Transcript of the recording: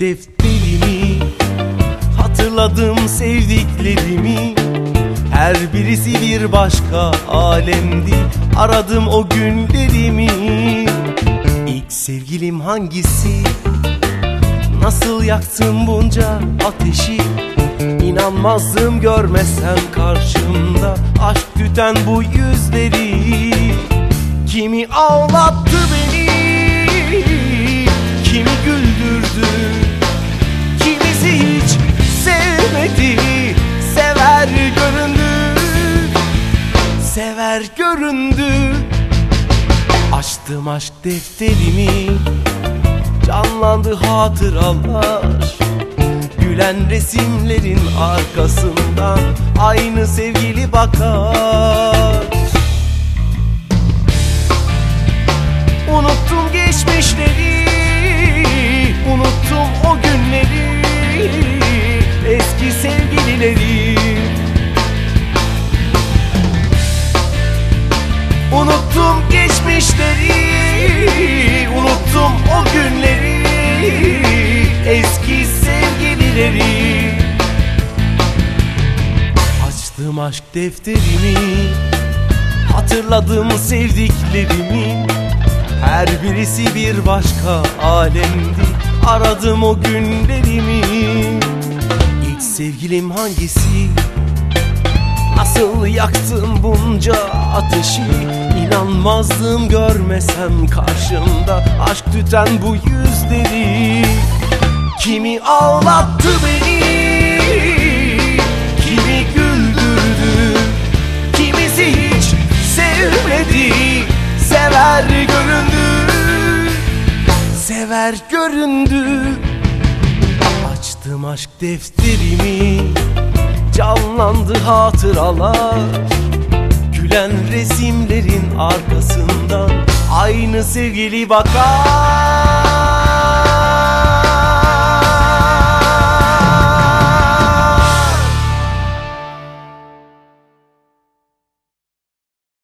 defterimi Hatırladım sevdiklerimi. Her birisi bir başka alemdi Aradım o günlerimi. İlk sevgilim hangisi? Nasıl yaktım bunca ateşi? İnanmazdım görmesem karşımda Aşk tüten bu yüzleri. Kimi ağlattı beni Sever göründü. Açtım aşk defterimi. Canlandı hatıralar. Gülen resimlerin arkasından Aynı sevgili bakar. Unuttum geçmişleri Unuttum o günleri Eski sevgilileri Açtım aşk defterimi Hatırladım sevdiklerimi Her birisi bir başka alemdi. Aradım o günlerimi. İlk sevgilim hangisi? Nasıl yaktın bunca ateşi? İnanmazdım görmesem karşımda Aşk tüten bu yüzleri. Kimi ağlattı Sever göründü. Sever göründü. Açtım aşk defterimi. Canlandı hatıralar. Gülen resimlerin arkasından Aynı sevgili bakar